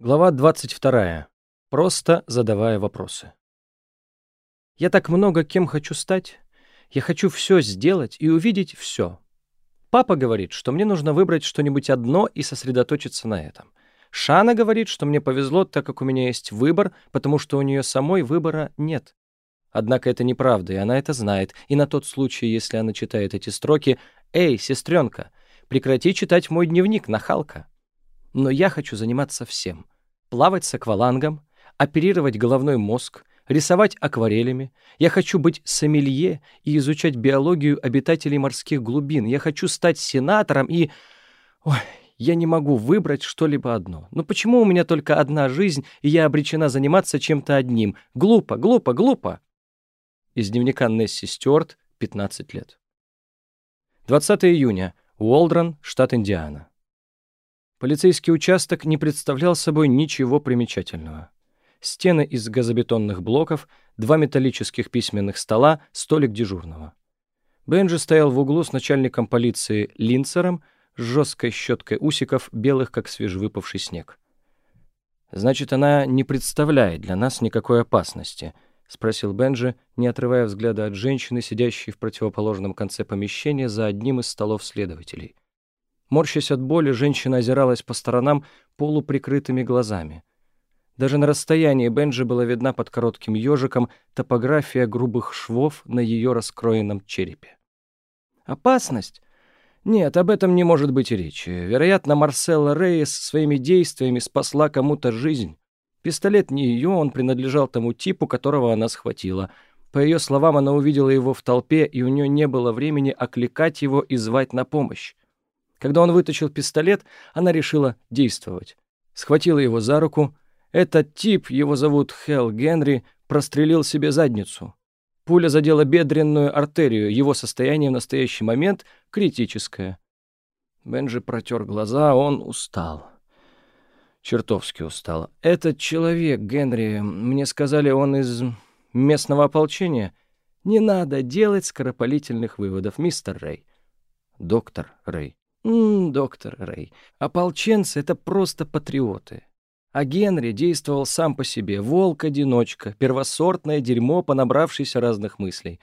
Глава 22. Просто задавая вопросы. Я так много кем хочу стать. Я хочу все сделать и увидеть все. Папа говорит, что мне нужно выбрать что-нибудь одно и сосредоточиться на этом. Шана говорит, что мне повезло, так как у меня есть выбор, потому что у нее самой выбора нет. Однако это неправда, и она это знает. И на тот случай, если она читает эти строки, «Эй, сестренка, прекрати читать мой дневник, нахалка». Но я хочу заниматься всем. Плавать с аквалангом, оперировать головной мозг, рисовать акварелями. Я хочу быть сомелье и изучать биологию обитателей морских глубин. Я хочу стать сенатором и... Ой, я не могу выбрать что-либо одно. Но почему у меня только одна жизнь, и я обречена заниматься чем-то одним? Глупо, глупо, глупо. Из дневника Несси Стюарт, 15 лет. 20 июня. Уолдрон, штат Индиана. Полицейский участок не представлял собой ничего примечательного. Стены из газобетонных блоков, два металлических письменных стола, столик дежурного. Бенджи стоял в углу с начальником полиции Линцером с жесткой щеткой усиков, белых, как свежевыпавший снег. «Значит, она не представляет для нас никакой опасности», — спросил Бенджи, не отрывая взгляда от женщины, сидящей в противоположном конце помещения за одним из столов следователей. Морщась от боли, женщина озиралась по сторонам полуприкрытыми глазами. Даже на расстоянии Бенджи была видна под коротким ежиком топография грубых швов на ее раскроенном черепе. «Опасность? Нет, об этом не может быть и речи. Вероятно, Марселла Рейес своими действиями спасла кому-то жизнь. Пистолет не ее, он принадлежал тому типу, которого она схватила. По ее словам, она увидела его в толпе, и у нее не было времени окликать его и звать на помощь. Когда он вытащил пистолет, она решила действовать. Схватила его за руку. Этот тип, его зовут Хелл Генри, прострелил себе задницу. Пуля задела бедренную артерию, его состояние в настоящий момент критическое. Бенджи протер глаза, он устал. Чертовски устал. «Этот человек, Генри, мне сказали, он из местного ополчения. Не надо делать скоропалительных выводов, мистер Рэй». «Доктор Рэй». М доктор Рэй, ополченцы — это просто патриоты. А Генри действовал сам по себе, волк-одиночка, первосортное дерьмо, понабравшееся разных мыслей.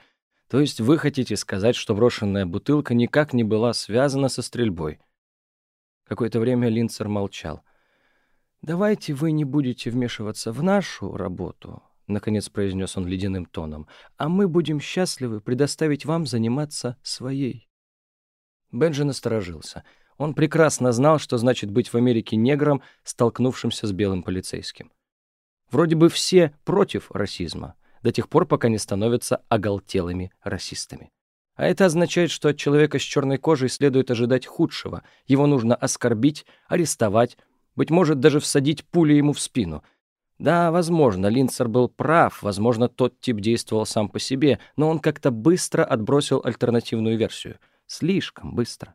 То есть вы хотите сказать, что брошенная бутылка никак не была связана со стрельбой? Какое-то время Линцер молчал. «Давайте вы не будете вмешиваться в нашу работу», — наконец произнес он ледяным тоном, «а мы будем счастливы предоставить вам заниматься своей». Бенджи насторожился. Он прекрасно знал, что значит быть в Америке негром, столкнувшимся с белым полицейским. Вроде бы все против расизма, до тех пор, пока не становятся оголтелыми расистами. А это означает, что от человека с черной кожей следует ожидать худшего. Его нужно оскорбить, арестовать, быть может, даже всадить пули ему в спину. Да, возможно, Линцер был прав, возможно, тот тип действовал сам по себе, но он как-то быстро отбросил альтернативную версию — Слишком быстро.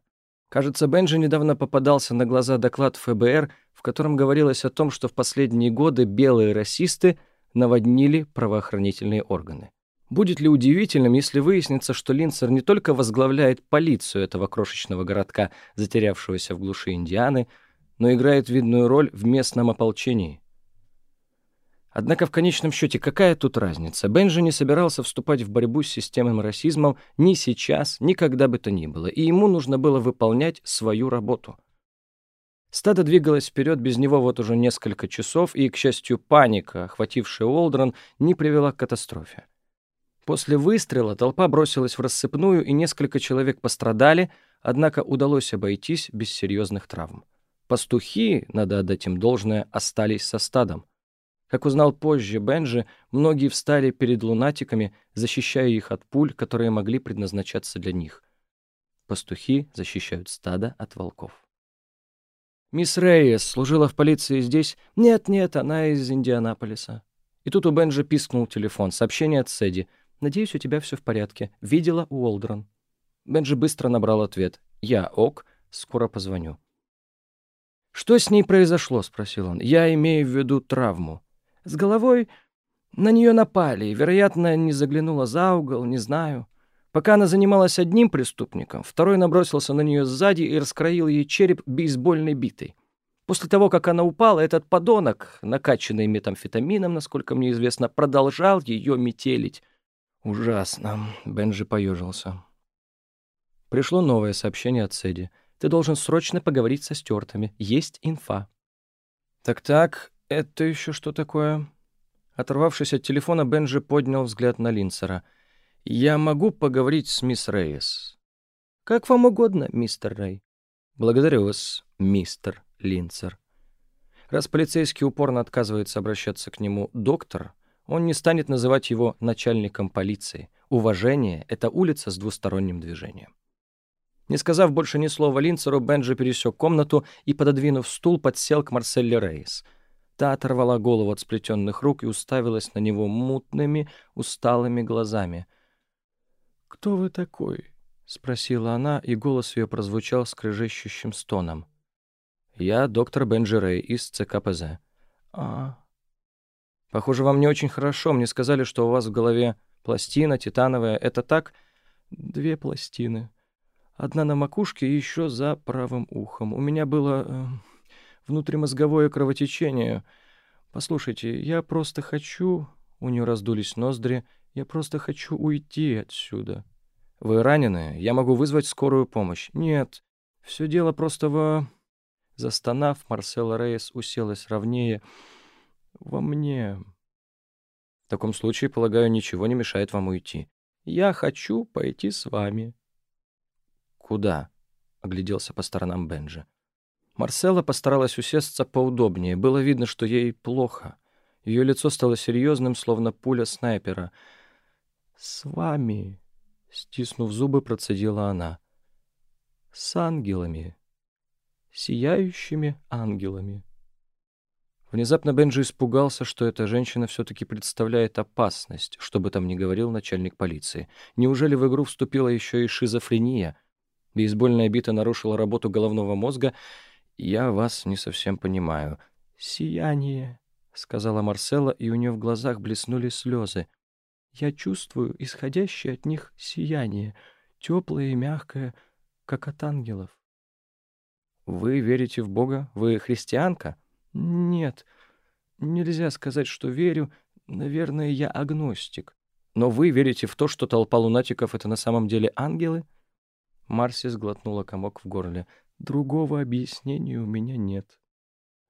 Кажется, Бенджи недавно попадался на глаза доклад ФБР, в котором говорилось о том, что в последние годы белые расисты наводнили правоохранительные органы. Будет ли удивительным, если выяснится, что Линцер не только возглавляет полицию этого крошечного городка, затерявшегося в глуши Индианы, но играет видную роль в местном ополчении. Однако в конечном счете какая тут разница? Бенджи не собирался вступать в борьбу с системным расизмом ни сейчас, ни когда бы то ни было, и ему нужно было выполнять свою работу. Стадо двигалось вперед без него вот уже несколько часов, и, к счастью, паника, охватившая Уолдрон, не привела к катастрофе. После выстрела толпа бросилась в рассыпную, и несколько человек пострадали, однако удалось обойтись без серьезных травм. Пастухи, надо отдать им должное, остались со стадом. Как узнал позже Бенджи, многие встали перед лунатиками, защищая их от пуль, которые могли предназначаться для них. Пастухи защищают стадо от волков. «Мисс Рейес служила в полиции здесь?» «Нет-нет, она из Индианаполиса». И тут у Бенджи пискнул телефон. Сообщение от Сэдди. «Надеюсь, у тебя все в порядке. Видела Уолдрон». Бенджи быстро набрал ответ. «Я ок, скоро позвоню». «Что с ней произошло?» — спросил он. «Я имею в виду травму». С головой на нее напали, и, вероятно, не заглянула за угол, не знаю. Пока она занималась одним преступником, второй набросился на нее сзади и раскроил ей череп бейсбольной битой. После того, как она упала, этот подонок, накачанный метамфетамином, насколько мне известно, продолжал ее метелить. Ужасно. Бенджи поежился. Пришло новое сообщение от Сэдди. Ты должен срочно поговорить со стюартами. Есть инфа. Так-так, это еще что такое? Оторвавшись от телефона, Бенджи поднял взгляд на Линсера. «Я могу поговорить с мисс Рейс?» «Как вам угодно, мистер Рей». «Благодарю вас, мистер Линцер». Раз полицейский упорно отказывается обращаться к нему «доктор», он не станет называть его начальником полиции. Уважение — это улица с двусторонним движением. Не сказав больше ни слова Линцеру, Бенджи пересек комнату и, пододвинув стул, подсел к Марселле Рейс — Та оторвала голову от сплетенных рук и уставилась на него мутными, усталыми глазами. «Кто вы такой?» — спросила она, и голос ее прозвучал скрежещущим стоном. «Я доктор Бенджи Рэй из ЦКПЗ». «А...» «Похоже, вам не очень хорошо. Мне сказали, что у вас в голове пластина титановая. Это так?» «Две пластины. Одна на макушке и еще за правым ухом. У меня было...» внутримозговое кровотечение. Послушайте, я просто хочу...» У нее раздулись ноздри. «Я просто хочу уйти отсюда». «Вы ранены? Я могу вызвать скорую помощь». «Нет, все дело просто в...» Застонав, Марсела Рейс уселась ровнее. «Во мне...» «В таком случае, полагаю, ничего не мешает вам уйти». «Я хочу пойти с вами». «Куда?» — огляделся по сторонам Бенджи. Марсела постаралась усесться поудобнее. Было видно, что ей плохо. Ее лицо стало серьезным, словно пуля снайпера. «С вами», — стиснув зубы, процедила она. «С ангелами. Сияющими ангелами». Внезапно Бенджи испугался, что эта женщина все-таки представляет опасность, что бы там ни говорил начальник полиции. Неужели в игру вступила еще и шизофрения? Бейсбольная бита нарушила работу головного мозга — «Я вас не совсем понимаю». «Сияние», — сказала Марсела, и у нее в глазах блеснули слезы. «Я чувствую исходящее от них сияние, теплое и мягкое, как от ангелов». «Вы верите в Бога? Вы христианка?» «Нет, нельзя сказать, что верю. Наверное, я агностик». «Но вы верите в то, что толпа лунатиков — это на самом деле ангелы?» Марси сглотнула комок в горле. Другого объяснения у меня нет.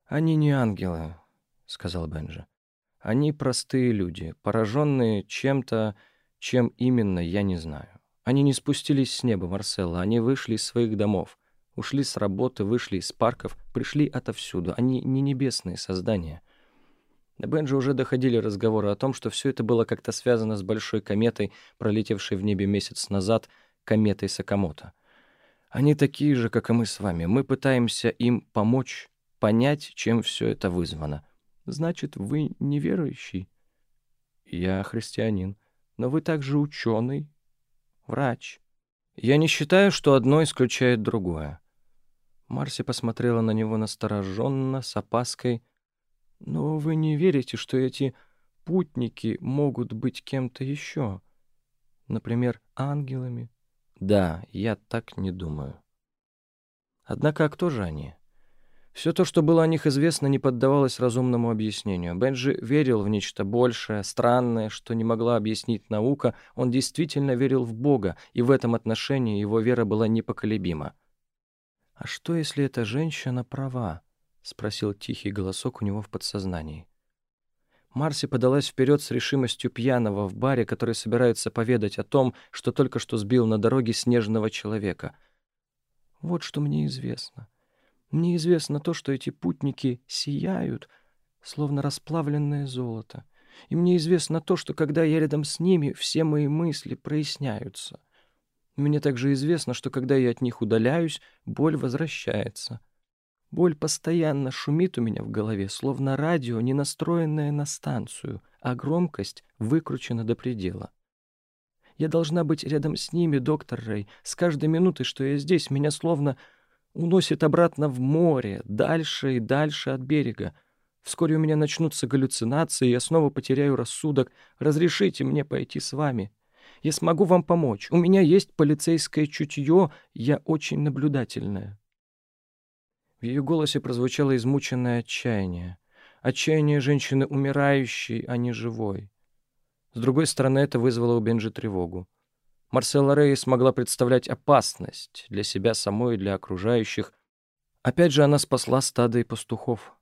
Они не ангелы, сказал Бенджи. Они простые люди, пораженные чем-то, чем именно, я не знаю. Они не спустились с неба, Марселла, они вышли из своих домов, ушли с работы, вышли из парков, пришли отовсюду. Они не небесные создания. До Бенджи уже доходили разговоры о том, что все это было как-то связано с большой кометой, пролетевшей в небе месяц назад, кометой Сакамото. Они такие же, как и мы с вами. Мы пытаемся им помочь понять, чем все это вызвано. Значит, вы неверующий? Я христианин. Но вы также ученый, врач. Я не считаю, что одно исключает другое. Марси посмотрела на него настороженно, с опаской. Но вы не верите, что эти путники могут быть кем-то еще? Например, ангелами? Да, я так не думаю. Однако, а кто же они? Все то, что было о них известно, не поддавалось разумному объяснению. Бенджи верил в нечто большее, странное, что не могла объяснить наука. Он действительно верил в Бога, и в этом отношении его вера была непоколебима. «А что, если эта женщина права?» — спросил тихий голосок у него в подсознании. Марси подалась вперед с решимостью пьяного в баре, который собирается поведать о том, что только что сбил на дороге снежного человека. «Вот что мне известно. Мне известно то, что эти путники сияют, словно расплавленное золото. И мне известно то, что когда я рядом с ними, все мои мысли проясняются. Мне также известно, что когда я от них удаляюсь, боль возвращается». Боль постоянно шумит у меня в голове, словно радио, не настроенное на станцию, а громкость выкручена до предела. Я должна быть рядом с ними, доктор Рэй. С каждой минутой, что я здесь, меня словно уносит обратно в море, дальше и дальше от берега. Вскоре у меня начнутся галлюцинации, я снова потеряю рассудок. Разрешите мне пойти с вами. Я смогу вам помочь. У меня есть полицейское чутье, я очень наблюдательная. В ее голосе прозвучало измученное отчаяние. Отчаяние женщины умирающей, а не живой. С другой стороны, это вызвало у Бенджи тревогу. Марсела Рей смогла представлять опасность для себя самой и для окружающих. Опять же, она спасла стадо и пастухов.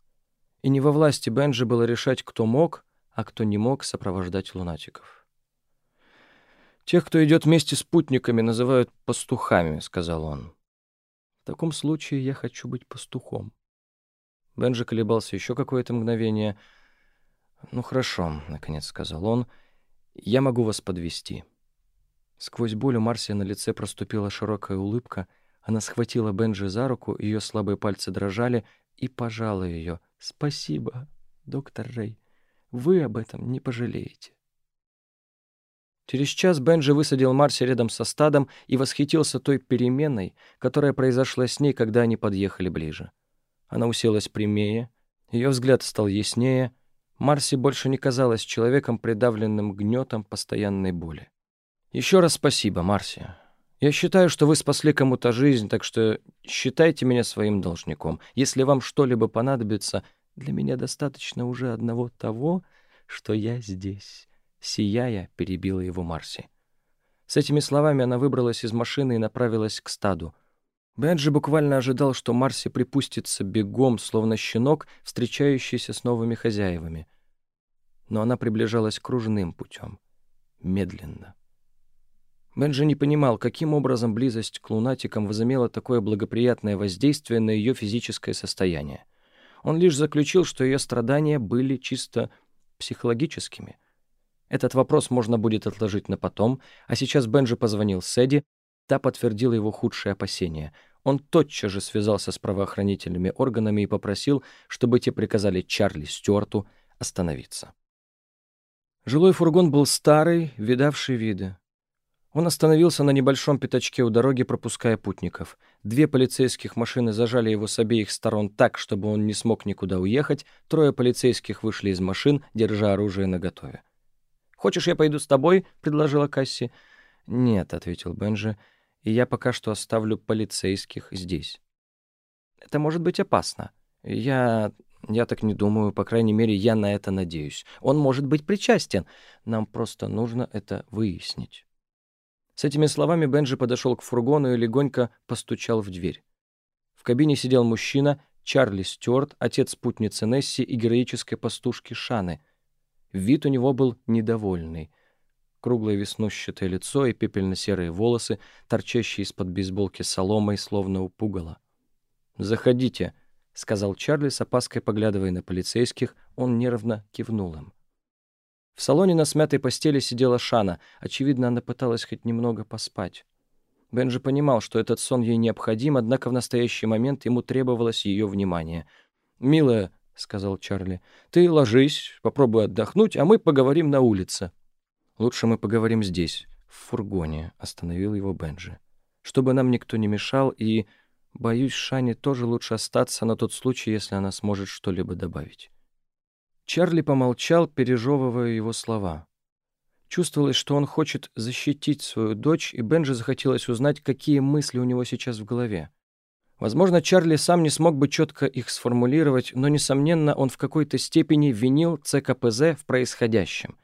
И не во власти Бенджи было решать, кто мог, а кто не мог сопровождать лунатиков. «Тех, кто идет вместе с путниками, называют пастухами», — сказал он. «В таком случае я хочу быть пастухом». Бенджи колебался еще какое-то мгновение. «Ну хорошо», — наконец сказал он, — «я могу вас подвести. Сквозь боль у Марсия на лице проступила широкая улыбка. Она схватила Бенджи за руку, ее слабые пальцы дрожали, и пожала ее. «Спасибо, доктор Рэй. Вы об этом не пожалеете». Через час Бенджи высадил Марси рядом со стадом и восхитился той переменой, которая произошла с ней, когда они подъехали ближе. Она уселась прямее, ее взгляд стал яснее, Марси больше не казалась человеком, придавленным гнетом постоянной боли. «Еще раз спасибо, Марси. Я считаю, что вы спасли кому-то жизнь, так что считайте меня своим должником. Если вам что-либо понадобится, для меня достаточно уже одного того, что я здесь». Сияя, перебила его Марси. С этими словами она выбралась из машины и направилась к стаду. Бенджи буквально ожидал, что Марси припустится бегом, словно щенок, встречающийся с новыми хозяевами. Но она приближалась кружным путем, медленно. Бенджи не понимал, каким образом близость к лунатикам возымела такое благоприятное воздействие на ее физическое состояние. Он лишь заключил, что ее страдания были чисто психологическими. Этот вопрос можно будет отложить на потом, а сейчас Бенджи позвонил Сэдди, та подтвердила его худшие опасения. Он тотчас же связался с правоохранительными органами и попросил, чтобы те приказали Чарли Стюарту остановиться. Жилой фургон был старый, видавший виды. Он остановился на небольшом пятачке у дороги, пропуская путников. Две полицейских машины зажали его с обеих сторон так, чтобы он не смог никуда уехать. Трое полицейских вышли из машин, держа оружие наготове. «Хочешь, я пойду с тобой?» — предложила Касси. «Нет», — ответил Бенджи, — «и я пока что оставлю полицейских здесь». «Это может быть опасно. Я... я так не думаю, по крайней мере, я на это надеюсь. Он может быть причастен. Нам просто нужно это выяснить». С этими словами Бенджи подошел к фургону и легонько постучал в дверь. В кабине сидел мужчина, Чарли Стюарт, отец спутницы Несси и героической пастушки Шаны. Вид у него был недовольный. Круглое веснущатое лицо и пепельно-серые волосы, торчащие из-под бейсболки соломой, словно у пугала. «Заходите», — сказал Чарли с опаской, поглядывая на полицейских. Он нервно кивнул им. В салоне на смятой постели сидела Шана. Очевидно, она пыталась хоть немного поспать. Бенджи понимал, что этот сон ей необходим, однако в настоящий момент ему требовалось ее внимание. «Милая», — сказал Чарли, — «ты ложись, попробуй отдохнуть, а мы поговорим на улице». «Лучше мы поговорим здесь, в фургоне», — остановил его Бенджи. «Чтобы нам никто не мешал, и, боюсь, Шане тоже лучше остаться на тот случай, если она сможет что-либо добавить». Чарли помолчал, пережевывая его слова. Чувствовалось, что он хочет защитить свою дочь, и Бенджи захотелось узнать, какие мысли у него сейчас в голове. Возможно, Чарли сам не смог бы четко их сформулировать, но, несомненно, он в какой-то степени винил ЦКПЗ в происходящем,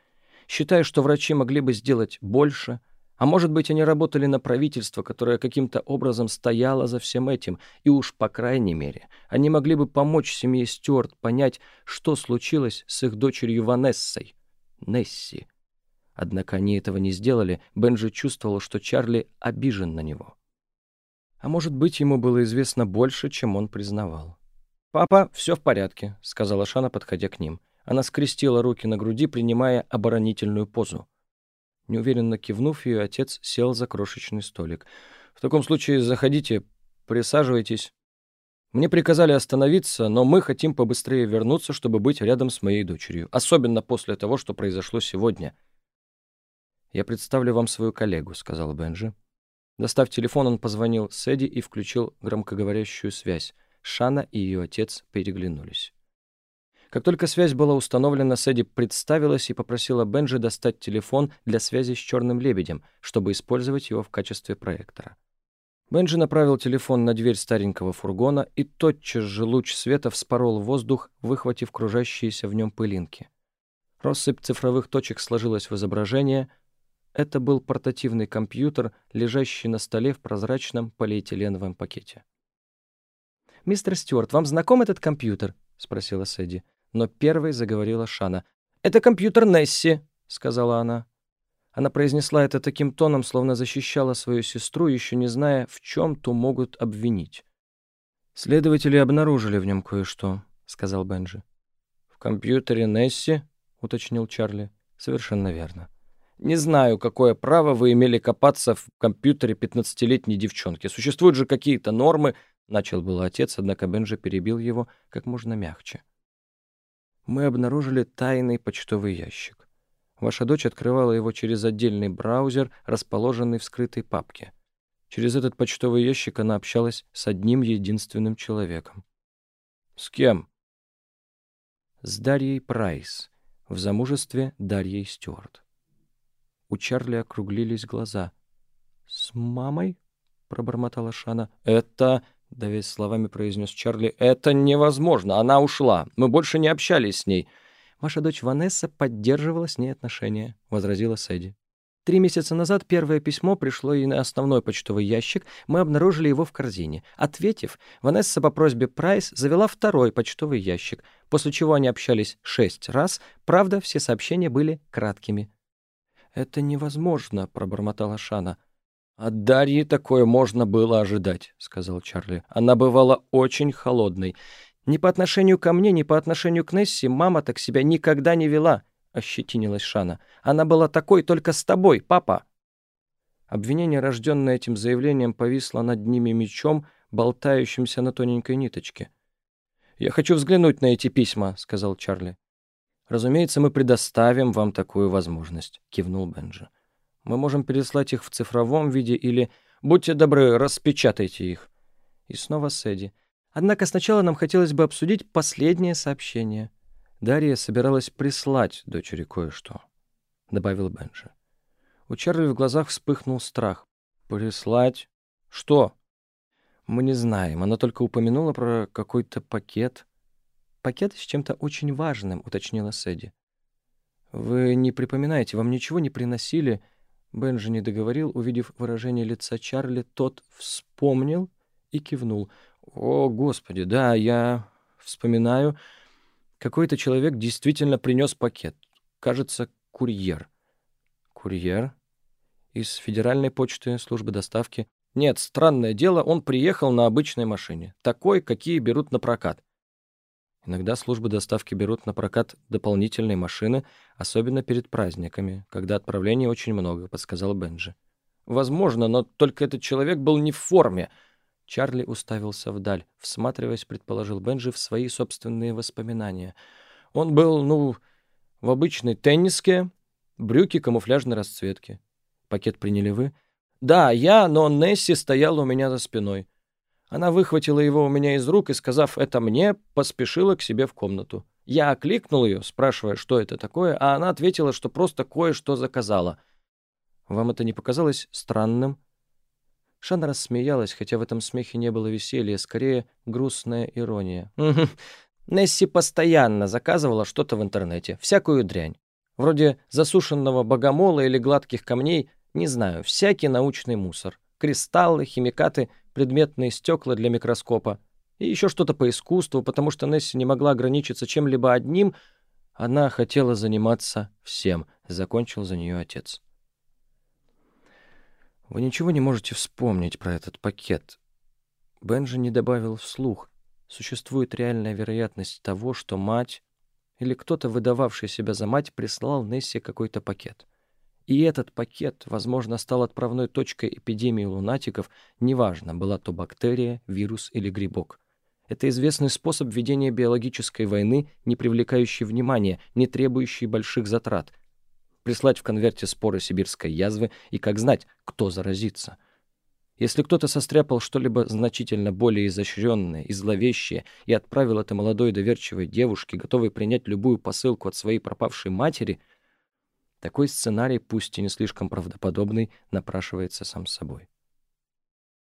считая, что врачи могли бы сделать больше – а может быть, они работали на правительство, которое каким-то образом стояло за всем этим, и уж, по крайней мере, они могли бы помочь семье Стюарт понять, что случилось с их дочерью Ванессой, Несси. Однако они этого не сделали, Бенджи чувствовал, что Чарли обижен на него. А может быть, ему было известно больше, чем он признавал. «Папа, все в порядке», — сказала Шана, подходя к ним. Она скрестила руки на груди, принимая оборонительную позу. Неуверенно кивнув ее, отец сел за крошечный столик. «В таком случае заходите, присаживайтесь. Мне приказали остановиться, но мы хотим побыстрее вернуться, чтобы быть рядом с моей дочерью, особенно после того, что произошло сегодня». «Я представлю вам свою коллегу», — сказал Бенджи. Достав телефон, он позвонил Сэдди и включил громкоговорящую связь. Шана и ее отец переглянулись. Как только связь была установлена, Сэдди представилась и попросила Бенджи достать телефон для связи с «Черным лебедем», чтобы использовать его в качестве проектора. Бенджи направил телефон на дверь старенького фургона, и тотчас же луч света вспорол воздух, выхватив кружащиеся в нем пылинки. Россыпь цифровых точек сложилась в изображение. Это был портативный компьютер, лежащий на столе в прозрачном полиэтиленовом пакете. «Мистер Стюарт, вам знаком этот компьютер?» — спросила Сэдди. Но первой заговорила Шана. «Это компьютер Несси», — сказала она. Она произнесла это таким тоном, словно защищала свою сестру, еще не зная, в чем ту могут обвинить. «Следователи обнаружили в нем кое-что», — сказал Бенджи. «В компьютере Несси?» — уточнил Чарли. «Совершенно верно. Не знаю, какое право вы имели копаться в компьютере пятнадцатилетней девчонки. Существуют же какие-то нормы, Начал был отец, однако Бенджи перебил его как можно мягче. Мы обнаружили тайный почтовый ящик. Ваша дочь открывала его через отдельный браузер, расположенный в скрытой папке. Через этот почтовый ящик она общалась с одним единственным человеком. С кем? С Дарьей Прайс, в замужестве Дарьей Стюарт. У Чарли округлились глаза. «С мамой?» — пробормотала Шана. «Это...» — давясь словами произнес Чарли. «Это невозможно. Она ушла. Мы больше не общались с ней». «Ваша дочь Ванесса поддерживала с ней отношения», — возразила Сэдди. Три месяца назад первое письмо пришло ей на основной почтовый ящик, мы обнаружили его в корзине. Ответив, Ванесса по просьбе Прайс завела второй почтовый ящик, после чего они общались шесть раз, правда, все сообщения были краткими. «Это невозможно», — пробормотала Шана. «От Дарьи такое можно было ожидать», — сказал Чарли. «Она бывала очень холодной. Ни по отношению ко мне, ни по отношению к Несси мама так себя никогда не вела», — ощетинилась Шана. «Она была такой только с тобой, папа». Обвинение, рожденное этим заявлением, повисло над ними мечом, болтающимся на тоненькой ниточке. «Я хочу взглянуть на эти письма», — сказал Чарли. «Разумеется, мы предоставим вам такую возможность», — кивнул Бенджи. Мы можем переслать их в цифровом виде или, будьте добры, распечатайте их. И снова Сэдди. Однако сначала нам хотелось бы обсудить последнее сообщение. Дарья собиралась прислать дочери кое-что, — добавил Бенджи. У Чарли в глазах вспыхнул страх. «Прислать? Что?» «Мы не знаем. Она только упомянула про какой-то пакет». «Пакет с чем-то очень важным», — уточнила Сэдди. «Вы не припоминаете, вам ничего не приносили?» Бенджи не договорил, увидев выражение лица Чарли, тот вспомнил и кивнул. «О, Господи, да, я вспоминаю. Какой-то человек действительно принес пакет. Кажется, курьер». «Курьер?» «Из Федеральной почты, службы доставки». «Нет, странное дело, он приехал на обычной машине. Такой, какие берут на прокат. Иногда службы доставки берут на прокат дополнительные машины, особенно перед праздниками, когда отправлений очень много, подсказал Бенджи. Возможно, но только этот человек был не в форме. Чарли уставился вдаль, всматриваясь, предположил Бенджи, в свои собственные воспоминания. Он был, ну, в обычной тенниске, брюки камуфляжной расцветки. Пакет приняли вы? Да, я, но Несси стояла у меня за спиной. Она выхватила его у меня из рук и, сказав «это мне», поспешила к себе в комнату. Я окликнул ее, спрашивая, что это такое, а она ответила, что просто кое-что заказала. «Вам это не показалось странным?» Шана рассмеялась, хотя в этом смехе не было веселья, скорее грустная ирония. Несси постоянно заказывала что-то в интернете, всякую дрянь. Вроде засушенного богомола или гладких камней, не знаю, всякий научный мусор. Кристаллы, химикаты — предметные стекла для микроскопа и еще что-то по искусству, потому что Несси не могла ограничиться чем-либо одним, она хотела заниматься всем, закончил за нее отец. Вы ничего не можете вспомнить про этот пакет. Бенджи не добавил вслух. Существует реальная вероятность того, что мать или кто-то, выдававший себя за мать, прислал Несси какой-то пакет. И этот пакет, возможно, стал отправной точкой эпидемии лунатиков, неважно, была то бактерия, вирус или грибок. Это известный способ ведения биологической войны, не привлекающий внимания, не требующий больших затрат. Прислать в конверте споры сибирской язвы и как знать, кто заразится. Если кто-то состряпал что-либо значительно более изощренное и зловещее и отправил это молодой доверчивой девушке, готовой принять любую посылку от своей пропавшей матери — такой сценарий, пусть и не слишком правдоподобный, напрашивается сам собой.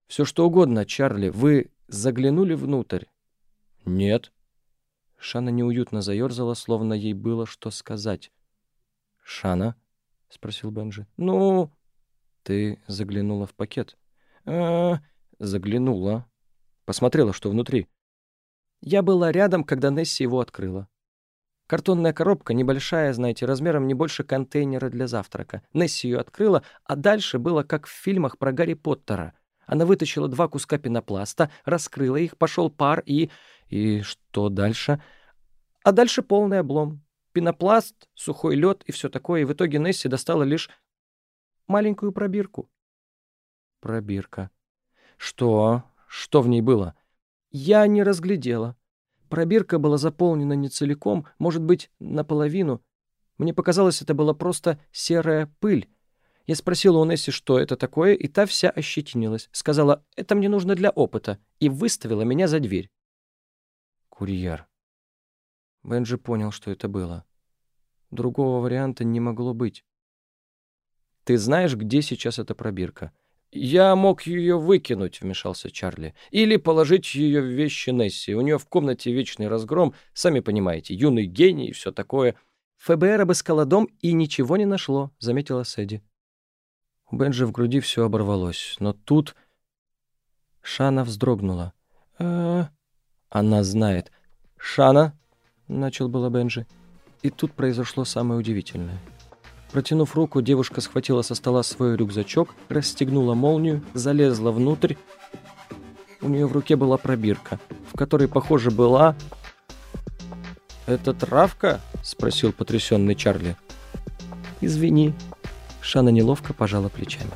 Все что угодно, Чарли. Вы заглянули внутрь? Нет. Шана неуютно заерзала, словно ей было что сказать. «Шана?» — спросил Бенджи. «Ну...» «Ты заглянула в пакет?» а заглянула. Посмотрела, что внутри. Я была рядом, когда Несси его открыла. Картонная коробка, небольшая, знаете, размером не больше контейнера для завтрака. Несси ее открыла, а дальше было как в фильмах про Гарри Поттера. Она вытащила два куска пенопласта, раскрыла их, пошел пар и... И что дальше? А дальше полный облом. Пенопласт, сухой лед и все такое. И в итоге Несси достала лишь маленькую пробирку. Пробирка. Что? Что в ней было? Я не разглядела. Пробирка была заполнена не целиком, может быть, наполовину. Мне показалось, это была просто серая пыль. Я спросила у Несси, что это такое, и та вся ощетинилась. Сказала, это мне нужно для опыта, и выставила меня за дверь. Курьер. Бенджи понял, что это было. Другого варианта не могло быть. «Ты знаешь, где сейчас эта пробирка?» «Я мог ее выкинуть», — вмешался Чарли. «Или положить ее в вещи Несси. У нее в комнате вечный разгром, сами понимаете, юный гений и все такое». «ФБР обыскало дом и ничего не нашло», — заметила Сэдди. У Бенджи в груди все оборвалось, но тут... Шана вздрогнула. «А, она знает. «Шана!» — начал было Бенджи. И тут произошло самое удивительное. Протянув руку, девушка схватила со стола свой рюкзачок, расстегнула молнию, залезла внутрь. У нее в руке была пробирка, в которой, похоже, была... «Это травка?» — спросил потрясенный Чарли. «Извини». Шана неловко пожала плечами.